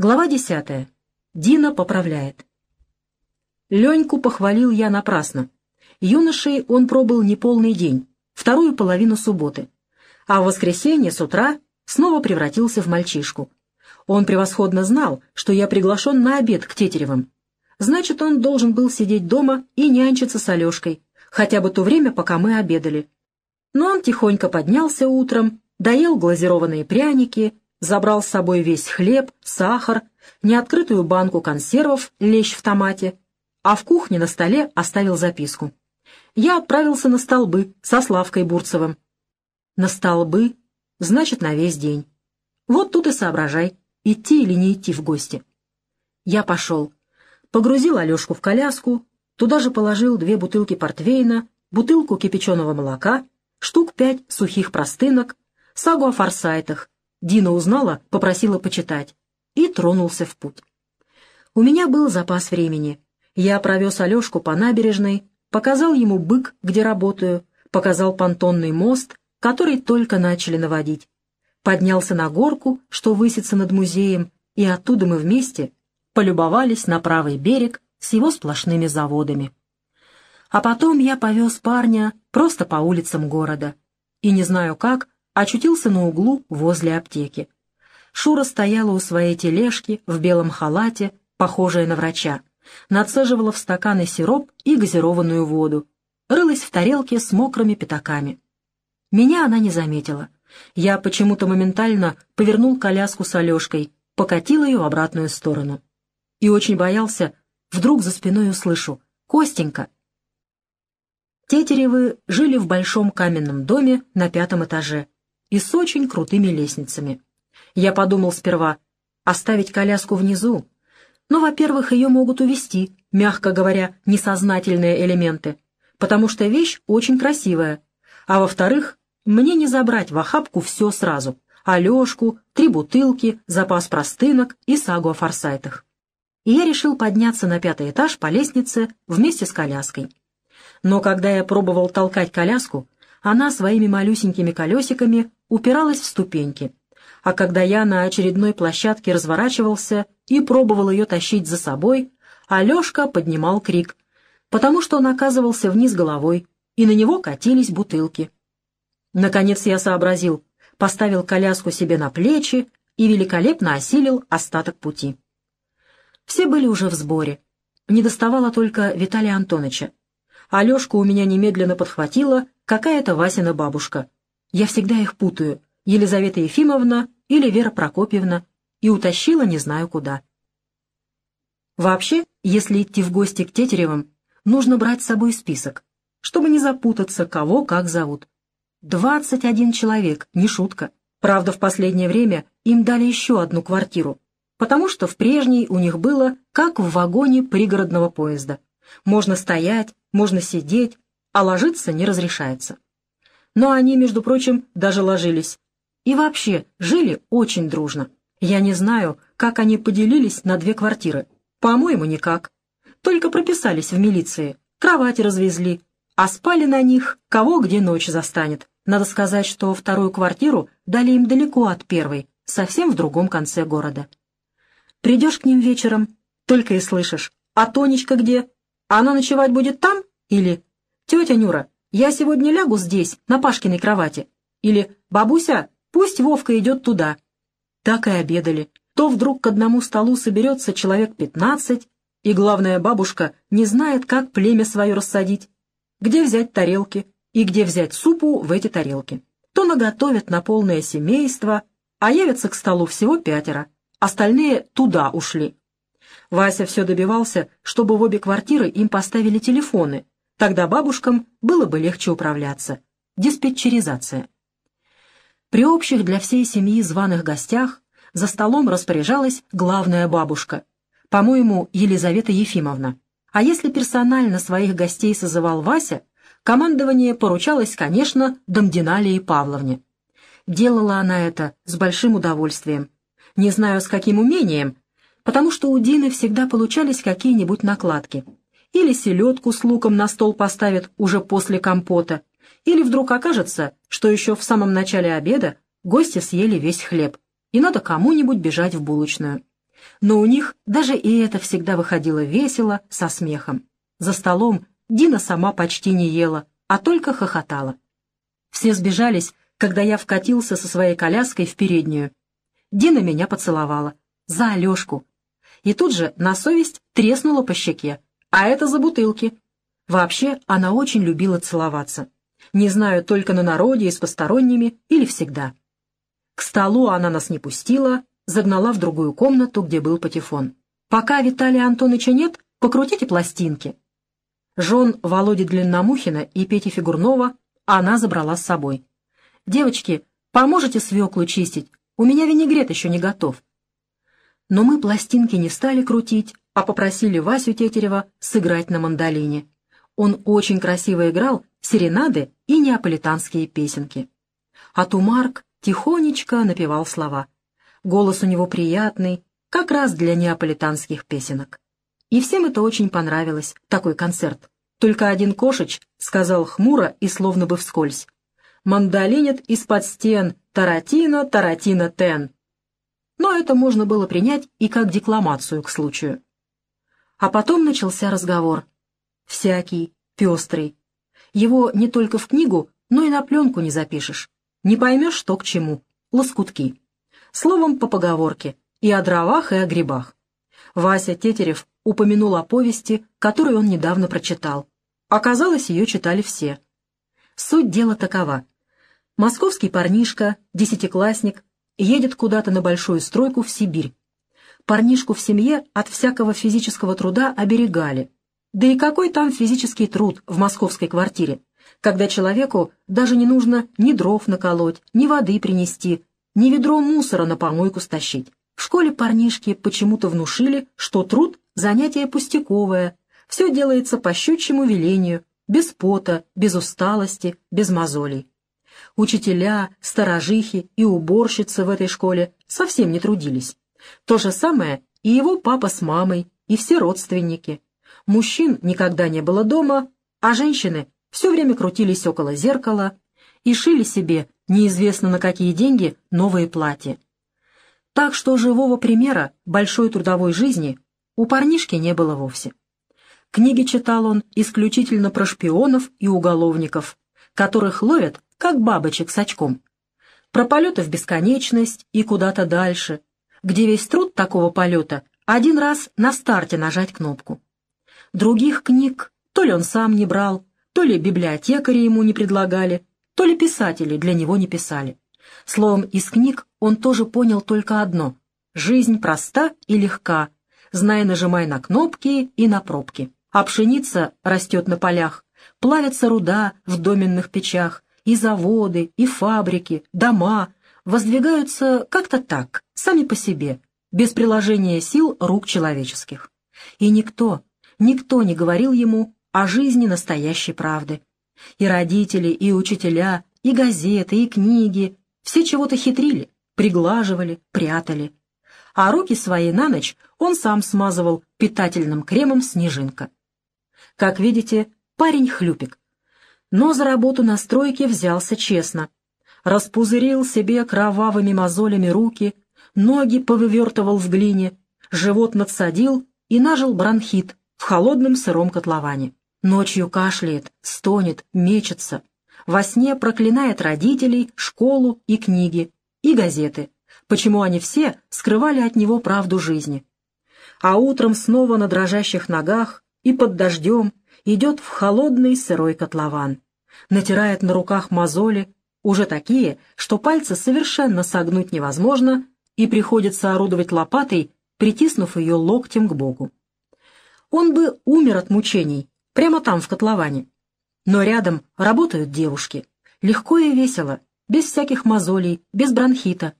Глава десятая. Дина поправляет. Леньку похвалил я напрасно. Юношей он пробыл не полный день, вторую половину субботы, а в воскресенье с утра снова превратился в мальчишку. Он превосходно знал, что я приглашен на обед к Тетеревым. Значит, он должен был сидеть дома и нянчиться с Алешкой, хотя бы то время, пока мы обедали. Но он тихонько поднялся утром, доел глазированные пряники, забрал с собой весь хлеб, сахар, неоткрытую банку консервов, лещ в томате, а в кухне на столе оставил записку. Я отправился на столбы со Славкой Бурцевым. На столбы, значит, на весь день. Вот тут и соображай, идти или не идти в гости. Я пошел. Погрузил Алешку в коляску, туда же положил две бутылки портвейна, бутылку кипяченого молока, штук пять сухих простынок, сагу о форсайтах, Дина узнала, попросила почитать. И тронулся в путь. У меня был запас времени. Я провез Алешку по набережной, показал ему бык, где работаю, показал понтонный мост, который только начали наводить. Поднялся на горку, что высится над музеем, и оттуда мы вместе полюбовались на правый берег с его сплошными заводами. А потом я повез парня просто по улицам города. И не знаю как, очутился на углу возле аптеки. Шура стояла у своей тележки в белом халате, похожая на врача, нацеживала в стаканы сироп и газированную воду, рылась в тарелке с мокрыми пятаками. Меня она не заметила. Я почему-то моментально повернул коляску с Алешкой, покатил ее в обратную сторону. И очень боялся, вдруг за спиной услышу «Костенька!». Тетеревы жили в большом каменном доме на пятом этаже, и с очень крутыми лестницами. Я подумал сперва оставить коляску внизу, но, во-первых, ее могут увести, мягко говоря, несознательные элементы, потому что вещь очень красивая, а во-вторых, мне не забрать в охапку все сразу — Алешку, три бутылки, запас простынок и сагу о форсайтах. И я решил подняться на пятый этаж по лестнице вместе с коляской. Но когда я пробовал толкать коляску, она своими малюсенькими колесиками упиралась в ступеньки, а когда я на очередной площадке разворачивался и пробовал ее тащить за собой, Алешка поднимал крик, потому что он оказывался вниз головой, и на него катились бутылки. Наконец я сообразил, поставил коляску себе на плечи и великолепно осилил остаток пути. Все были уже в сборе. Не доставало только Виталия Антоновича. Алешку у меня немедленно подхватила какая-то Васина бабушка. Я всегда их путаю, Елизавета Ефимовна или Вера Прокопьевна, и утащила не знаю куда. Вообще, если идти в гости к Тетеревым, нужно брать с собой список, чтобы не запутаться, кого как зовут. Двадцать один человек, не шутка. Правда, в последнее время им дали еще одну квартиру, потому что в прежней у них было как в вагоне пригородного поезда. Можно стоять, можно сидеть, а ложиться не разрешается. Но они, между прочим, даже ложились. И вообще, жили очень дружно. Я не знаю, как они поделились на две квартиры. По-моему, никак. Только прописались в милиции, кровати развезли, а спали на них, кого где ночь застанет. Надо сказать, что вторую квартиру дали им далеко от первой, совсем в другом конце города. Придешь к ним вечером, только и слышишь, а Тонечка где? Она ночевать будет там? Или «Тетя Нюра, я сегодня лягу здесь, на Пашкиной кровати». Или «Бабуся, пусть Вовка идет туда». Так и обедали. То вдруг к одному столу соберется человек пятнадцать, и главная бабушка не знает, как племя свое рассадить, где взять тарелки и где взять супу в эти тарелки. То наготовят на полное семейство, а явятся к столу всего пятеро, остальные туда ушли. Вася все добивался, чтобы в обе квартиры им поставили телефоны, Тогда бабушкам было бы легче управляться. Диспетчеризация. При общих для всей семьи званых гостях за столом распоряжалась главная бабушка, по-моему, Елизавета Ефимовна. А если персонально своих гостей созывал Вася, командование поручалось, конечно, Домдиналии Павловне. Делала она это с большим удовольствием. Не знаю, с каким умением, потому что у Дины всегда получались какие-нибудь накладки — или селедку с луком на стол поставят уже после компота, или вдруг окажется, что еще в самом начале обеда гости съели весь хлеб, и надо кому-нибудь бежать в булочную. Но у них даже и это всегда выходило весело, со смехом. За столом Дина сама почти не ела, а только хохотала. Все сбежались, когда я вкатился со своей коляской в переднюю. Дина меня поцеловала. За Алешку. И тут же на совесть треснула по щеке. А это за бутылки. Вообще, она очень любила целоваться. Не знаю, только на народе и с посторонними или всегда. К столу она нас не пустила, загнала в другую комнату, где был патефон. «Пока Виталия Антоновича нет, покрутите пластинки». Жен Володи Длинномухина и Пети Фигурнова она забрала с собой. «Девочки, поможете свеклу чистить? У меня винегрет еще не готов». Но мы пластинки не стали крутить, а попросили Васю Тетерева сыграть на мандолине. Он очень красиво играл серенады и неаполитанские песенки. А Тумарк тихонечко напевал слова. Голос у него приятный, как раз для неаполитанских песенок. И всем это очень понравилось, такой концерт. Только один кошеч сказал хмуро и словно бы вскользь. «Мандолинит из-под стен, таратино, таратино, тен». Но это можно было принять и как декламацию к случаю. А потом начался разговор. Всякий, пестрый. Его не только в книгу, но и на пленку не запишешь. Не поймешь, что к чему. Лоскутки. Словом, по поговорке. И о дровах, и о грибах. Вася Тетерев упомянул о повести, которую он недавно прочитал. Оказалось, ее читали все. Суть дела такова. Московский парнишка, десятиклассник, едет куда-то на большую стройку в Сибирь. Парнишку в семье от всякого физического труда оберегали. Да и какой там физический труд в московской квартире, когда человеку даже не нужно ни дров наколоть, ни воды принести, ни ведро мусора на помойку стащить. В школе парнишки почему-то внушили, что труд — занятие пустяковое, все делается по щучьему велению, без пота, без усталости, без мозолей. Учителя, сторожихи и уборщицы в этой школе совсем не трудились. То же самое и его папа с мамой, и все родственники. Мужчин никогда не было дома, а женщины все время крутились около зеркала и шили себе, неизвестно на какие деньги, новые платья. Так что живого примера большой трудовой жизни у парнишки не было вовсе. Книги читал он исключительно про шпионов и уголовников, которых ловят, как бабочек с очком. Про полеты в бесконечность и куда-то дальше, где весь труд такого полета один раз на старте нажать кнопку. Других книг то ли он сам не брал, то ли библиотекари ему не предлагали, то ли писатели для него не писали. Словом, из книг он тоже понял только одно — жизнь проста и легка, зная нажимай на кнопки и на пробки. А пшеница растет на полях, плавятся руда в доменных печах, и заводы, и фабрики, дома, воздвигаются как-то так, сами по себе, без приложения сил рук человеческих. И никто, никто не говорил ему о жизни настоящей правды. И родители, и учителя, и газеты, и книги все чего-то хитрили, приглаживали, прятали. А руки свои на ночь он сам смазывал питательным кремом снежинка. Как видите, парень хлюпик. Но за работу на стройке взялся честно, распузырил себе кровавыми мозолями руки, ноги повывертывал в глине, живот надсадил и нажил бронхит в холодном сыром котловане. Ночью кашляет, стонет, мечется. Во сне проклинает родителей, школу и книги, и газеты. Почему они все скрывали от него правду жизни. А утром снова на дрожащих ногах и под дождем идет в холодный сырой котлован. Натирает на руках мозоли, уже такие, что пальцы совершенно согнуть невозможно, и приходится орудовать лопатой, притиснув ее локтем к боку. Он бы умер от мучений, прямо там, в котловане. Но рядом работают девушки. Легко и весело, без всяких мозолей, без бронхита.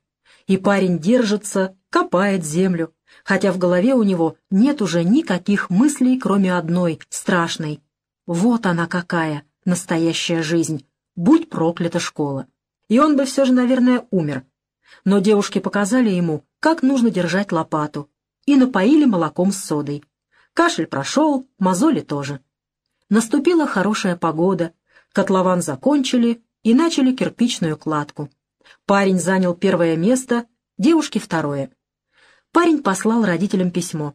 И парень держится, копает землю, хотя в голове у него нет уже никаких мыслей, кроме одной, страшной. Вот она какая, настоящая жизнь, будь проклята школа. И он бы все же, наверное, умер. Но девушки показали ему, как нужно держать лопату, и напоили молоком с содой. Кашель прошел, мозоли тоже. Наступила хорошая погода, котлован закончили и начали кирпичную кладку. Парень занял первое место, девушки — второе. Парень послал родителям письмо.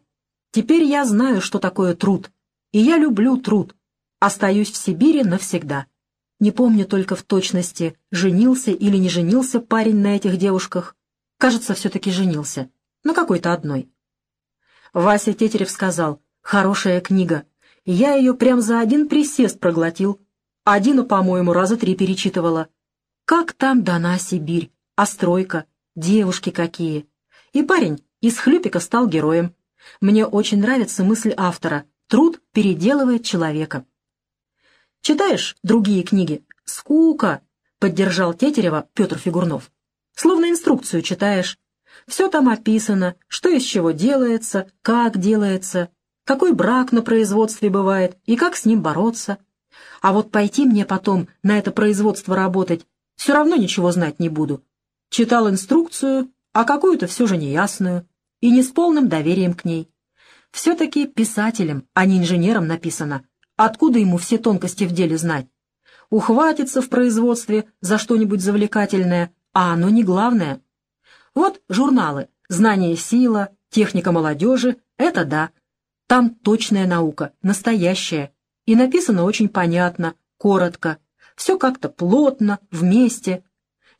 «Теперь я знаю, что такое труд, и я люблю труд. Остаюсь в Сибири навсегда». Не помню только в точности, женился или не женился парень на этих девушках. Кажется, все-таки женился. На какой-то одной. Вася Тетерев сказал, «Хорошая книга. Я ее прям за один присест проглотил. Одину, по-моему, раза три перечитывала. Как там дана Сибирь, а стройка, девушки какие. И парень из хлюпика стал героем. Мне очень нравится мысль автора. Труд переделывает человека. Читаешь другие книги? Скука, поддержал Тетерева Петр Фигурнов. Словно инструкцию читаешь. Все там описано, что из чего делается, как делается, какой брак на производстве бывает и как с ним бороться. А вот пойти мне потом на это производство работать, все равно ничего знать не буду. Читал инструкцию, а какую-то все же неясную, и не с полным доверием к ней. Все-таки писателем, а не инженером написано. Откуда ему все тонкости в деле знать? Ухватится в производстве за что-нибудь завлекательное, а оно не главное. Вот журналы «Знание сила», «Техника молодежи» — это да. Там точная наука, настоящая, и написано очень понятно, коротко. Все как-то плотно, вместе.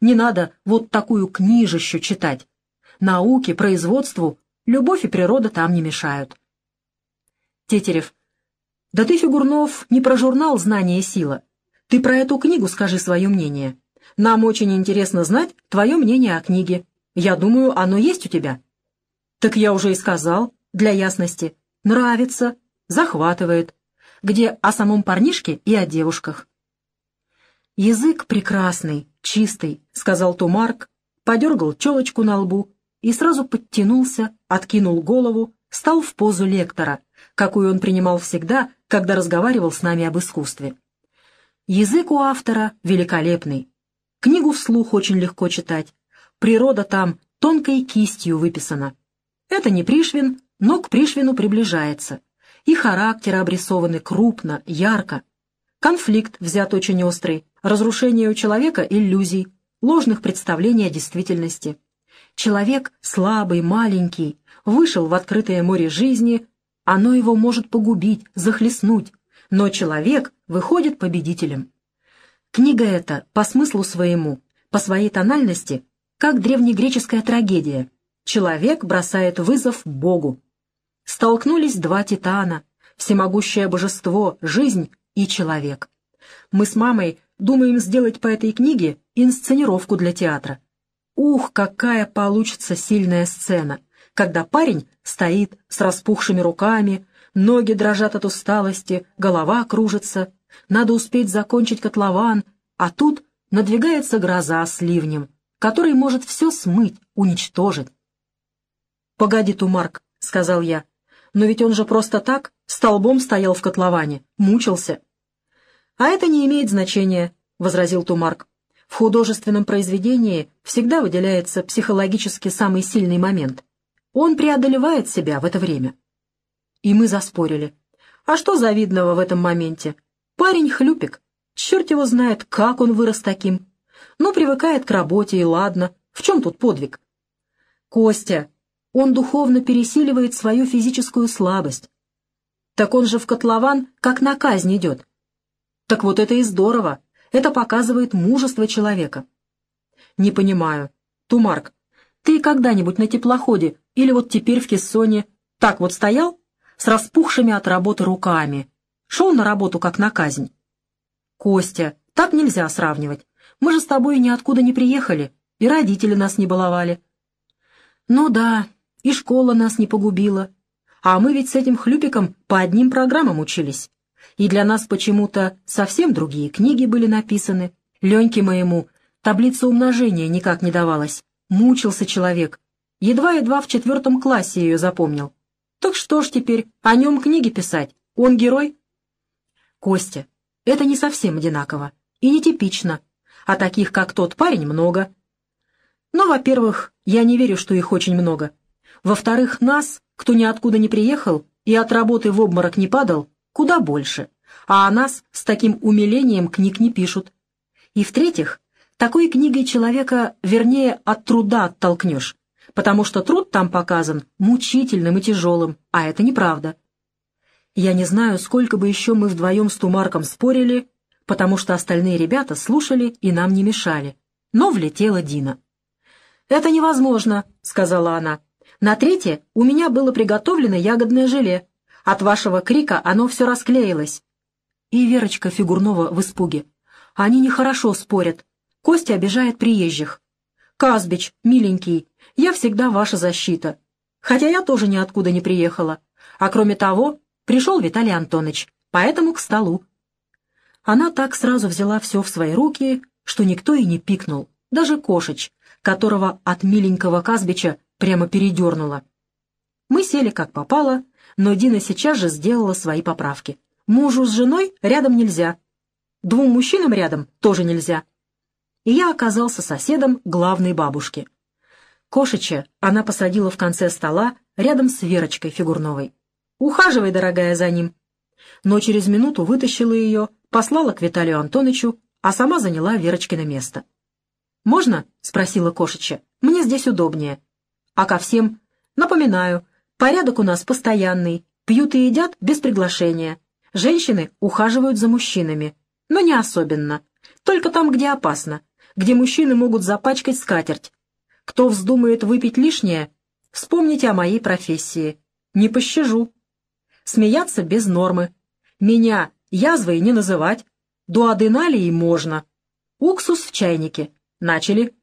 Не надо вот такую книжищу читать. Науке, производству, любовь и природа там не мешают. Тетерев. Да ты, Фигурнов, не про журнал «Знание и сила». Ты про эту книгу скажи свое мнение. Нам очень интересно знать твое мнение о книге. Я думаю, оно есть у тебя. Так я уже и сказал, для ясности. Нравится, захватывает где о самом парнишке и о девушках. «Язык прекрасный, чистый», — сказал Тумарк, подергал челочку на лбу и сразу подтянулся, откинул голову, стал в позу лектора, какую он принимал всегда, когда разговаривал с нами об искусстве. Язык у автора великолепный. Книгу вслух очень легко читать. Природа там тонкой кистью выписана. Это не Пришвин, но к Пришвину приближается и характеры обрисованы крупно, ярко. Конфликт взят очень острый, разрушение у человека иллюзий, ложных представлений о действительности. Человек слабый, маленький, вышел в открытое море жизни, оно его может погубить, захлестнуть, но человек выходит победителем. Книга эта по смыслу своему, по своей тональности, как древнегреческая трагедия. Человек бросает вызов Богу. Столкнулись два титана, всемогущее божество, жизнь и человек. Мы с мамой думаем сделать по этой книге инсценировку для театра. Ух, какая получится сильная сцена, когда парень стоит с распухшими руками, ноги дрожат от усталости, голова кружится, надо успеть закончить котлован, а тут надвигается гроза с ливнем, который может все смыть, уничтожить. «Погоди, Тумарк», — сказал я, но ведь он же просто так столбом стоял в котловане, мучился. — А это не имеет значения, — возразил Тумарк. В художественном произведении всегда выделяется психологически самый сильный момент. Он преодолевает себя в это время. И мы заспорили. А что завидного в этом моменте? Парень хлюпик. Черт его знает, как он вырос таким. Ну, привыкает к работе, и ладно. В чем тут подвиг? Костя, он духовно пересиливает свою физическую слабость. Так он же в котлован как на казнь идет. Так вот это и здорово. Это показывает мужество человека. Не понимаю. Тумарк, ты когда-нибудь на теплоходе или вот теперь в кессоне так вот стоял с распухшими от работы руками? Шел на работу как на казнь? Костя, так нельзя сравнивать. Мы же с тобой ниоткуда не приехали, и родители нас не баловали. Ну да, и школа нас не погубила. А мы ведь с этим хлюпиком по одним программам учились. И для нас почему-то совсем другие книги были написаны. Леньке моему таблица умножения никак не давалась. Мучился человек. Едва-едва в четвертом классе ее запомнил. Так что ж теперь, о нем книги писать? Он герой? Костя, это не совсем одинаково и нетипично. А таких, как тот парень, много. Но, во-первых, я не верю, что их очень много. Во-вторых, нас, кто ниоткуда не приехал и от работы в обморок не падал, куда больше, а о нас с таким умилением книг не пишут. И в-третьих, такой книгой человека, вернее, от труда оттолкнешь, потому что труд там показан мучительным и тяжелым, а это неправда. Я не знаю, сколько бы еще мы вдвоем с Тумарком спорили, потому что остальные ребята слушали и нам не мешали. Но влетела Дина. «Это невозможно», — сказала она. «На третье у меня было приготовлено ягодное желе. От вашего крика оно все расклеилось». И Верочка Фигурнова в испуге. «Они нехорошо спорят. Костя обижает приезжих. Казбич, миленький, я всегда ваша защита. Хотя я тоже ниоткуда не приехала. А кроме того, пришел Виталий Антонович, поэтому к столу. Она так сразу взяла все в свои руки, что никто и не пикнул, даже Кошич, которого от миленького Казбича прямо передернуло. Мы сели как попало, но Дина сейчас же сделала свои поправки. Мужу с женой рядом нельзя. Двум мужчинам рядом тоже нельзя. И я оказался соседом главной бабушки. Кошича она посадила в конце стола рядом с Верочкой Фигурновой. «Ухаживай, дорогая, за ним». Но через минуту вытащила ее, послала к Виталию Антоновичу, а сама заняла Верочкино место. «Можно?» — спросила кошечья. «Мне здесь удобнее». «А ко всем?» «Напоминаю, порядок у нас постоянный, пьют и едят без приглашения. Женщины ухаживают за мужчинами, но не особенно, только там, где опасно, где мужчины могут запачкать скатерть. Кто вздумает выпить лишнее, вспомните о моей профессии. Не пощажу. Смеяться без нормы. Меня Язвой не называть. Дуаденалией можно. Уксус в чайнике. Начали.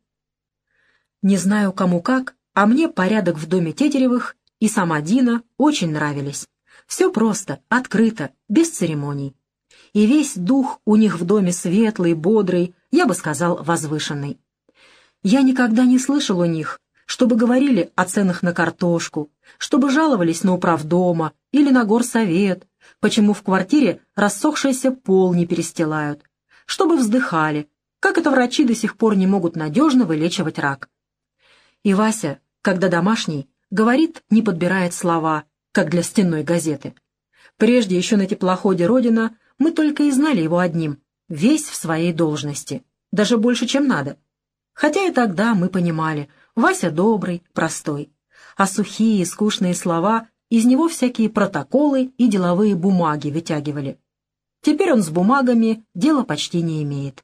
Не знаю, кому как, а мне порядок в доме Тетеревых и сама Дина очень нравились. Все просто, открыто, без церемоний. И весь дух у них в доме светлый, бодрый, я бы сказал, возвышенный. Я никогда не слышал у них, чтобы говорили о ценах на картошку, чтобы жаловались на управдома или на горсовет, почему в квартире рассохшийся пол не перестилают, чтобы вздыхали, как это врачи до сих пор не могут надежно вылечивать рак. И Вася, когда домашний, говорит, не подбирает слова, как для стенной газеты. Прежде еще на теплоходе «Родина» мы только и знали его одним, весь в своей должности, даже больше, чем надо. Хотя и тогда мы понимали, Вася добрый, простой, а сухие, скучные слова из него всякие протоколы и деловые бумаги вытягивали. Теперь он с бумагами дела почти не имеет.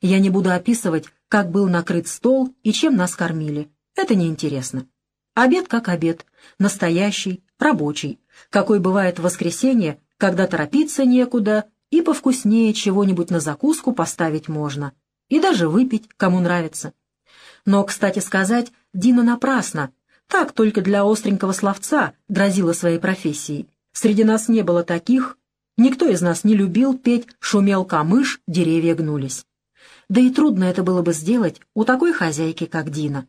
Я не буду описывать, как был накрыт стол и чем нас кормили. Это неинтересно. Обед как обед, настоящий, рабочий, какой бывает в воскресенье, когда торопиться некуда и повкуснее чего-нибудь на закуску поставить можно, и даже выпить, кому нравится. Но, кстати сказать, Дина напрасно так только для остренького словца грозила своей профессией. Среди нас не было таких, никто из нас не любил петь «Шумел камыш, деревья гнулись». Да и трудно это было бы сделать у такой хозяйки, как Дина.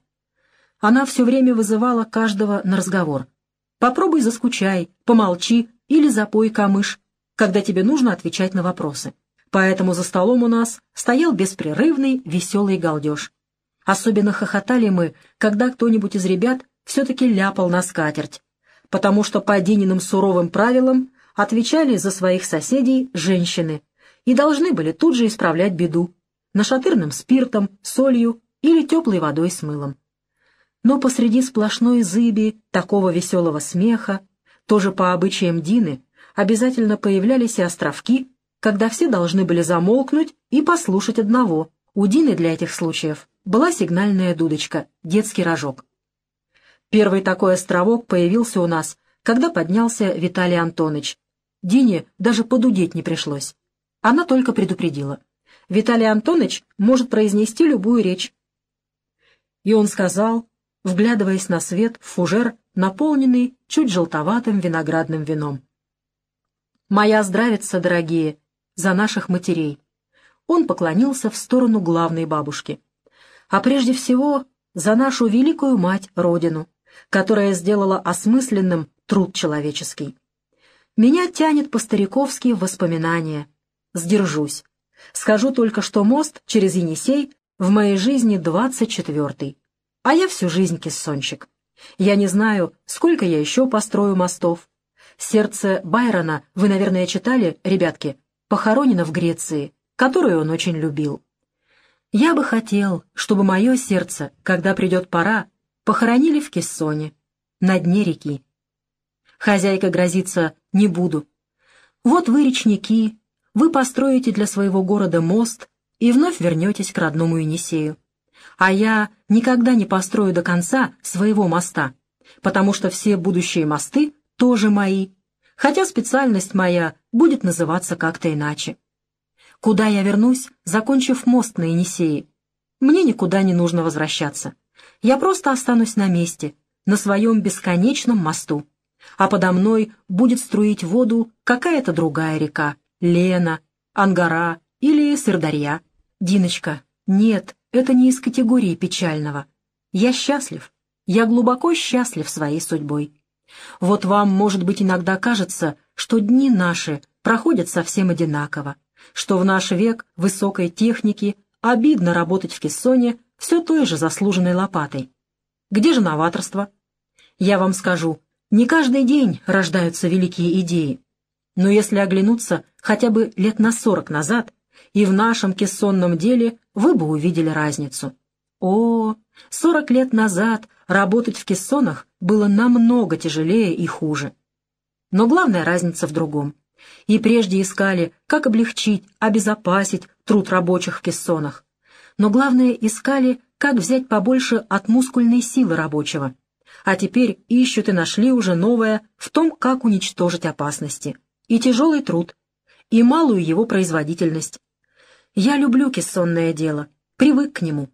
Она все время вызывала каждого на разговор. Попробуй заскучай, помолчи или запой камыш, когда тебе нужно отвечать на вопросы. Поэтому за столом у нас стоял беспрерывный веселый галдеж. Особенно хохотали мы, когда кто-нибудь из ребят все-таки ляпал на скатерть, потому что по Дининым суровым правилам отвечали за своих соседей женщины и должны были тут же исправлять беду нашатырным спиртом, солью или теплой водой с мылом. Но посреди сплошной зыби такого веселого смеха, тоже по обычаям Дины, обязательно появлялись и островки, когда все должны были замолкнуть и послушать одного. У Дины для этих случаев была сигнальная дудочка, детский рожок. Первый такой островок появился у нас, когда поднялся Виталий Антонович. Дине даже подудеть не пришлось. Она только предупредила. Виталий Антонович может произнести любую речь. И он сказал, вглядываясь на свет фужер, наполненный чуть желтоватым виноградным вином. «Моя здравица, дорогие, за наших матерей!» Он поклонился в сторону главной бабушки. «А прежде всего за нашу великую мать, Родину, которая сделала осмысленным труд человеческий. Меня тянет по-стариковски воспоминания. Сдержусь. Скажу только, что мост через Енисей в моей жизни двадцать четвертый. А я всю жизнь кессонщик. Я не знаю, сколько я еще построю мостов. Сердце Байрона, вы, наверное, читали, ребятки, похоронено в Греции, которую он очень любил. Я бы хотел, чтобы мое сердце, когда придет пора, похоронили в Кессоне, на дне реки. Хозяйка грозится «не буду». Вот вы, речники, вы построите для своего города мост и вновь вернетесь к родному Енисею. А я никогда не построю до конца своего моста, потому что все будущие мосты тоже мои, хотя специальность моя будет называться как-то иначе. Куда я вернусь, закончив мост на Енисее? Мне никуда не нужно возвращаться. Я просто останусь на месте, на своем бесконечном мосту. А подо мной будет струить воду какая-то другая река, Лена, Ангара или Сырдарья. Диночка, нет, это не из категории печального. Я счастлив, я глубоко счастлив своей судьбой. Вот вам, может быть, иногда кажется, что дни наши проходят совсем одинаково, что в наш век высокой техники обидно работать в кессоне все той же заслуженной лопатой. Где же новаторство? Я вам скажу, не каждый день рождаются великие идеи. Но если оглянуться хотя бы лет на сорок назад, и в нашем кессонном деле вы бы увидели разницу. О, сорок лет назад работать в кессонах было намного тяжелее и хуже. Но главная разница в другом. И прежде искали, как облегчить, обезопасить труд рабочих в кессонах. Но главное искали, как взять побольше от мускульной силы рабочего. А теперь ищут и нашли уже новое в том, как уничтожить опасности. И тяжелый труд, и малую его производительность. Я люблю кессонное дело, привык к нему.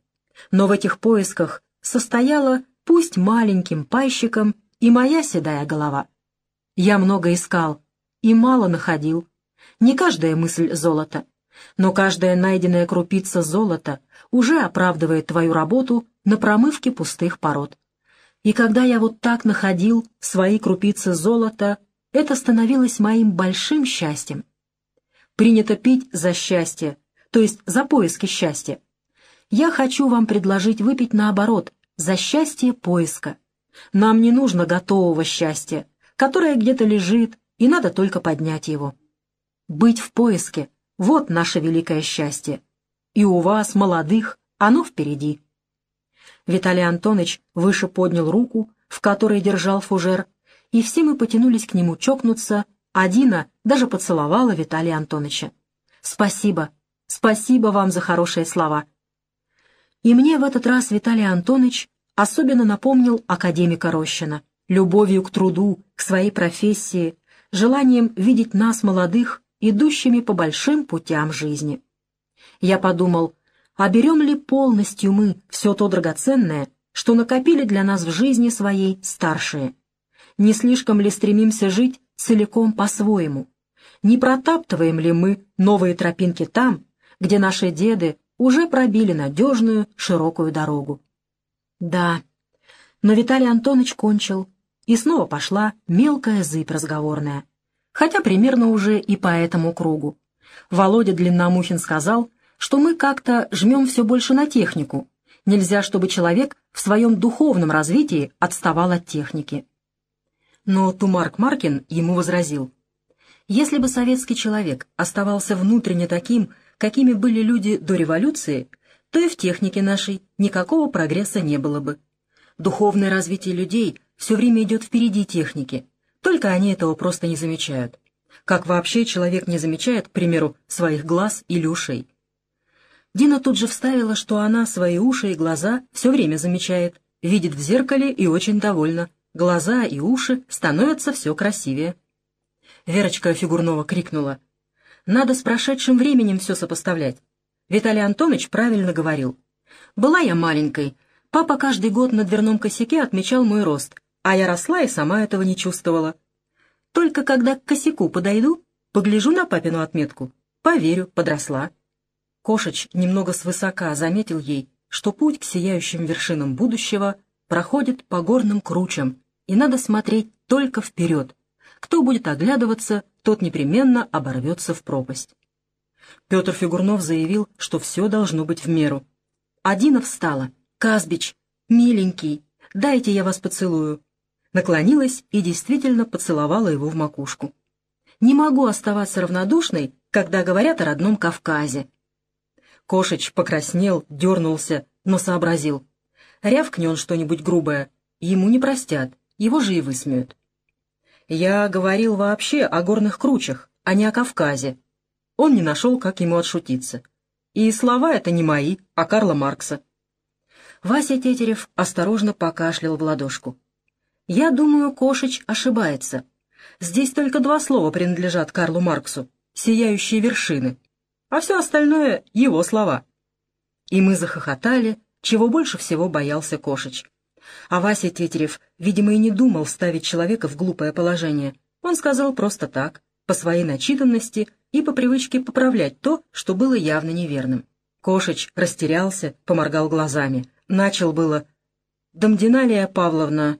Но в этих поисках состояла, пусть маленьким пайщиком, и моя седая голова. Я много искал и мало находил. Не каждая мысль золота, но каждая найденная крупица золота уже оправдывает твою работу на промывке пустых пород. И когда я вот так находил свои крупицы золота, это становилось моим большим счастьем. Принято пить за счастье, то есть за поиски счастья. Я хочу вам предложить выпить наоборот, за счастье поиска. Нам не нужно готового счастья, которое где-то лежит, и надо только поднять его. Быть в поиске — вот наше великое счастье. И у вас, молодых, оно впереди. Виталий Антонович выше поднял руку, в которой держал фужер, и все мы потянулись к нему чокнуться, а Дина даже поцеловала Виталия Антоновича. «Спасибо, спасибо вам за хорошие слова», и мне в этот раз Виталий Антонович особенно напомнил академика Рощина, любовью к труду, к своей профессии, желанием видеть нас, молодых, идущими по большим путям жизни. Я подумал, а берем ли полностью мы все то драгоценное, что накопили для нас в жизни своей старшие? Не слишком ли стремимся жить целиком по-своему? Не протаптываем ли мы новые тропинки там, где наши деды уже пробили надежную широкую дорогу. Да, но Виталий Антонович кончил, и снова пошла мелкая зыбь разговорная, хотя примерно уже и по этому кругу. Володя Длинномухин сказал, что мы как-то жмем все больше на технику. Нельзя, чтобы человек в своем духовном развитии отставал от техники. Но Тумарк Маркин ему возразил. Если бы советский человек оставался внутренне таким, какими были люди до революции, то и в технике нашей никакого прогресса не было бы. Духовное развитие людей все время идет впереди техники, только они этого просто не замечают. Как вообще человек не замечает, к примеру, своих глаз или ушей. Дина тут же вставила, что она свои уши и глаза все время замечает, видит в зеркале и очень довольна. Глаза и уши становятся все красивее. Верочка Фигурнова крикнула — надо с прошедшим временем все сопоставлять. Виталий Антонович правильно говорил. Была я маленькой. Папа каждый год на дверном косяке отмечал мой рост, а я росла и сама этого не чувствовала. Только когда к косяку подойду, погляжу на папину отметку, поверю, подросла. Кошеч немного свысока заметил ей, что путь к сияющим вершинам будущего проходит по горным кручам, и надо смотреть только вперед. Кто будет оглядываться, тот непременно оборвется в пропасть. Петр Фигурнов заявил, что все должно быть в меру. Адина встала. «Казбич, миленький, дайте я вас поцелую». Наклонилась и действительно поцеловала его в макушку. «Не могу оставаться равнодушной, когда говорят о родном Кавказе». Кошеч покраснел, дернулся, но сообразил. Рявкни он что-нибудь грубое, ему не простят, его же и высмеют. Я говорил вообще о горных кручах, а не о Кавказе. Он не нашел, как ему отшутиться. И слова это не мои, а Карла Маркса. Вася Тетерев осторожно покашлял в ладошку. «Я думаю, Кошич ошибается. Здесь только два слова принадлежат Карлу Марксу — «сияющие вершины», а все остальное — его слова. И мы захохотали, чего больше всего боялся Кошич. А Вася Тетерев, видимо, и не думал ставить человека в глупое положение. Он сказал просто так, по своей начитанности и по привычке поправлять то, что было явно неверным. Кошич растерялся, поморгал глазами. Начал было. «Домдиналия Павловна...»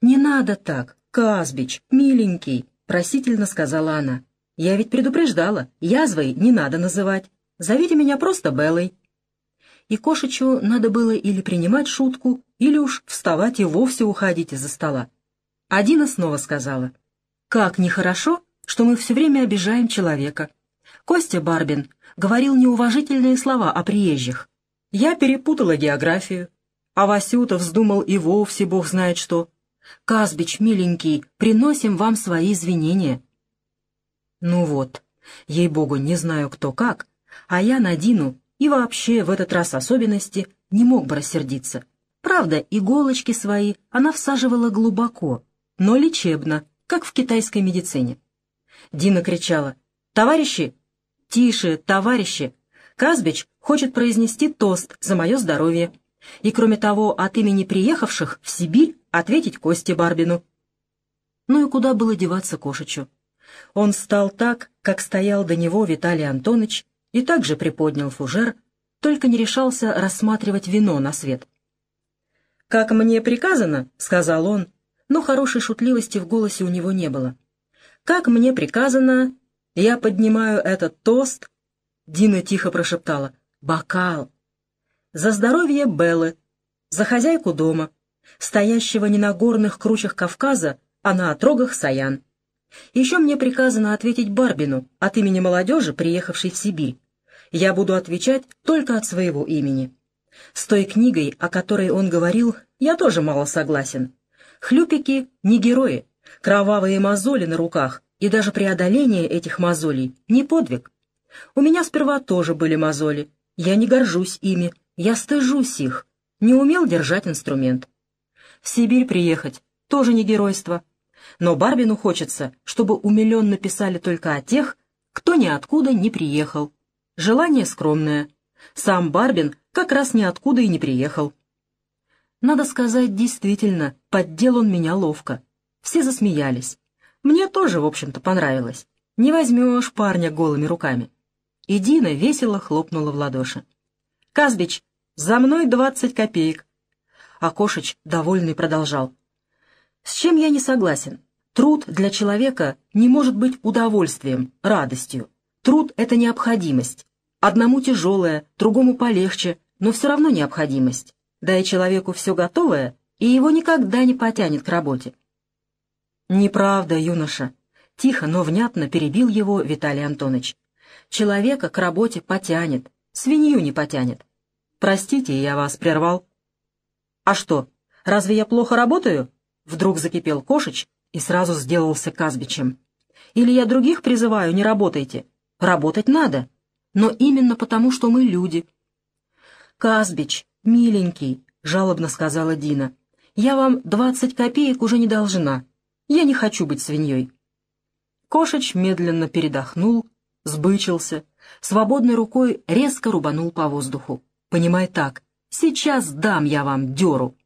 «Не надо так, Казбич, миленький», — просительно сказала она. «Я ведь предупреждала, язвой не надо называть. Зовите меня просто Беллой» и Кошечу надо было или принимать шутку, или уж вставать и вовсе уходить из-за стола. Адина снова сказала, «Как нехорошо, что мы все время обижаем человека. Костя Барбин говорил неуважительные слова о приезжих. Я перепутала географию, а Васюта вздумал и вовсе бог знает что. Казбич, миленький, приносим вам свои извинения». Ну вот, ей-богу, не знаю кто как, а я на Дину и вообще в этот раз особенности не мог бы рассердиться. Правда, иголочки свои она всаживала глубоко, но лечебно, как в китайской медицине. Дина кричала «Товарищи! Тише, товарищи! Казбич хочет произнести тост за мое здоровье. И, кроме того, от имени приехавших в Сибирь ответить Косте Барбину». Ну и куда было деваться Кошечу? Он стал так, как стоял до него Виталий Антонович, и также приподнял фужер, только не решался рассматривать вино на свет. «Как мне приказано», — сказал он, но хорошей шутливости в голосе у него не было. «Как мне приказано, я поднимаю этот тост», — Дина тихо прошептала, «бокал». «За здоровье Беллы, за хозяйку дома, стоящего не на горных кручах Кавказа, а на отрогах Саян. Еще мне приказано ответить Барбину от имени молодежи, приехавшей в Сибирь я буду отвечать только от своего имени. С той книгой, о которой он говорил, я тоже мало согласен. Хлюпики — не герои, кровавые мозоли на руках и даже преодоление этих мозолей — не подвиг. У меня сперва тоже были мозоли, я не горжусь ими, я стыжусь их, не умел держать инструмент. В Сибирь приехать — тоже не геройство. Но Барбину хочется, чтобы умиленно писали только о тех, кто ниоткуда не приехал, Желание скромное. Сам Барбин как раз ниоткуда и не приехал. Надо сказать, действительно, поддел он меня ловко. Все засмеялись. Мне тоже, в общем-то, понравилось. Не возьмешь парня голыми руками. И Дина весело хлопнула в ладоши. «Казбич, за мной двадцать копеек!» А Кошич, довольный, продолжал. «С чем я не согласен? Труд для человека не может быть удовольствием, радостью. Труд — это необходимость. Одному тяжелое, другому полегче, но все равно необходимость. Дай человеку все готовое, и его никогда не потянет к работе. Неправда, юноша. Тихо, но внятно перебил его Виталий Антонович. Человека к работе потянет, свинью не потянет. Простите, я вас прервал. А что, разве я плохо работаю? Вдруг закипел Кошич и сразу сделался Казбичем. Или я других призываю, не работайте? Работать надо, но именно потому, что мы люди. «Казбич, миленький», — жалобно сказала Дина, — «я вам двадцать копеек уже не должна. Я не хочу быть свиньей». Кошеч медленно передохнул, сбычился, свободной рукой резко рубанул по воздуху. «Понимай так, сейчас дам я вам дёру».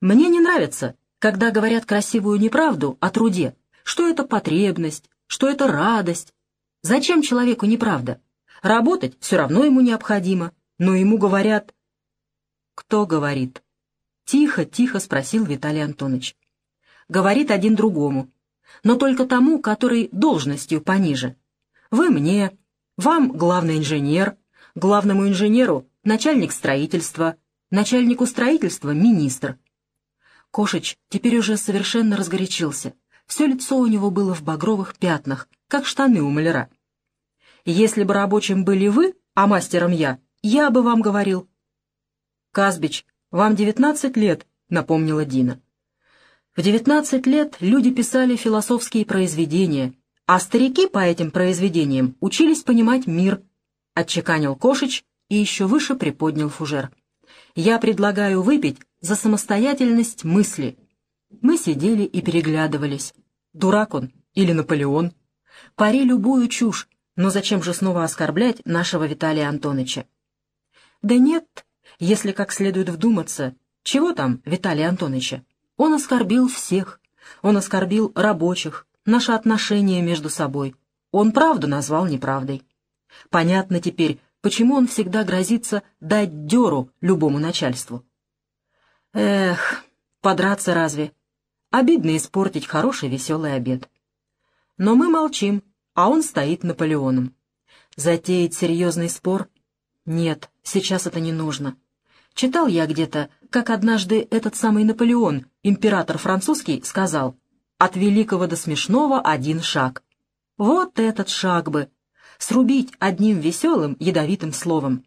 «Мне не нравится, когда говорят красивую неправду о труде, что это потребность, что это радость, Зачем человеку неправда? Работать все равно ему необходимо, но ему говорят... Кто говорит? Тихо, тихо спросил Виталий Антонович. Говорит один другому, но только тому, который должностью пониже. Вы мне, вам главный инженер, главному инженеру начальник строительства, начальнику строительства министр. Кошич теперь уже совершенно разгорячился. Все лицо у него было в багровых пятнах, как штаны у маляра. Если бы рабочим были вы, а мастером я, я бы вам говорил. «Казбич, вам девятнадцать лет», — напомнила Дина. В девятнадцать лет люди писали философские произведения, а старики по этим произведениям учились понимать мир, — отчеканил Кошич и еще выше приподнял фужер. «Я предлагаю выпить за самостоятельность мысли». Мы сидели и переглядывались. Дурак он или Наполеон? Пари любую чушь, но зачем же снова оскорблять нашего Виталия Антоновича? Да нет, если как следует вдуматься, чего там Виталия Антоновича? Он оскорбил всех. Он оскорбил рабочих, наши отношения между собой. Он правду назвал неправдой. Понятно теперь, почему он всегда грозится дать дёру любому начальству. Эх, подраться разве? Обидно испортить хороший веселый обед. Но мы молчим, а он стоит Наполеоном. Затеять серьезный спор? Нет, сейчас это не нужно. Читал я где-то, как однажды этот самый Наполеон, император французский, сказал «От великого до смешного один шаг». Вот этот шаг бы! Срубить одним веселым, ядовитым словом.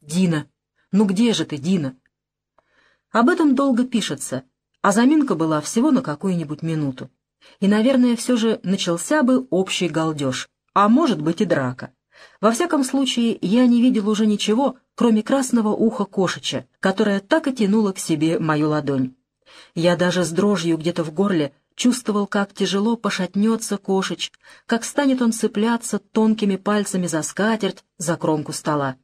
«Дина! Ну где же ты, Дина?» Об этом долго пишется, а заминка была всего на какую-нибудь минуту. И, наверное, все же начался бы общий галдеж, а может быть и драка. Во всяком случае, я не видел уже ничего, кроме красного уха кошеча, которое так и тянуло к себе мою ладонь. Я даже с дрожью где-то в горле чувствовал, как тяжело пошатнется кошеч, как станет он цепляться тонкими пальцами за скатерть, за кромку стола.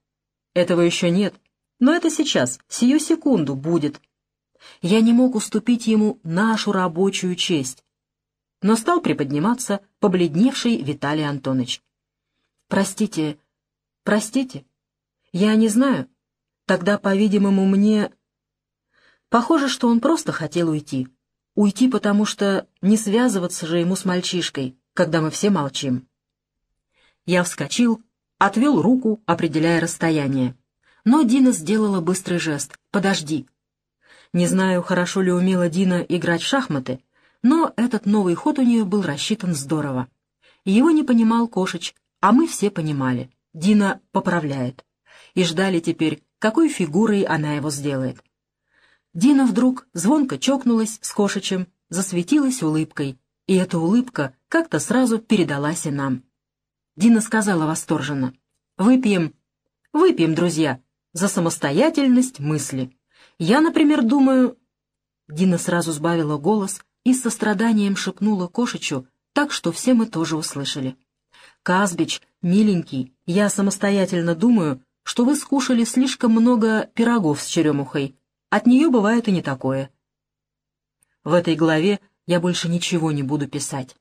Этого еще нет, но это сейчас, сию секунду будет. Я не мог уступить ему нашу рабочую честь, но стал приподниматься побледневший Виталий Антонович. «Простите, простите, я не знаю. Тогда, по-видимому, мне...» Похоже, что он просто хотел уйти. Уйти, потому что не связываться же ему с мальчишкой, когда мы все молчим. Я вскочил, отвел руку, определяя расстояние. Но Дина сделала быстрый жест. «Подожди». Не знаю, хорошо ли умела Дина играть в шахматы, но этот новый ход у нее был рассчитан здорово. Его не понимал Кошич, а мы все понимали. Дина поправляет. И ждали теперь, какой фигурой она его сделает. Дина вдруг звонко чокнулась с Кошичем, засветилась улыбкой, и эта улыбка как-то сразу передалась и нам. Дина сказала восторженно, «Выпьем, выпьем, друзья, за самостоятельность мысли. Я, например, думаю...» Дина сразу сбавила голос и с состраданием шепнула кошечу, так что все мы тоже услышали. «Казбич, миленький, я самостоятельно думаю, что вы скушали слишком много пирогов с черемухой. От нее бывает и не такое». В этой главе я больше ничего не буду писать.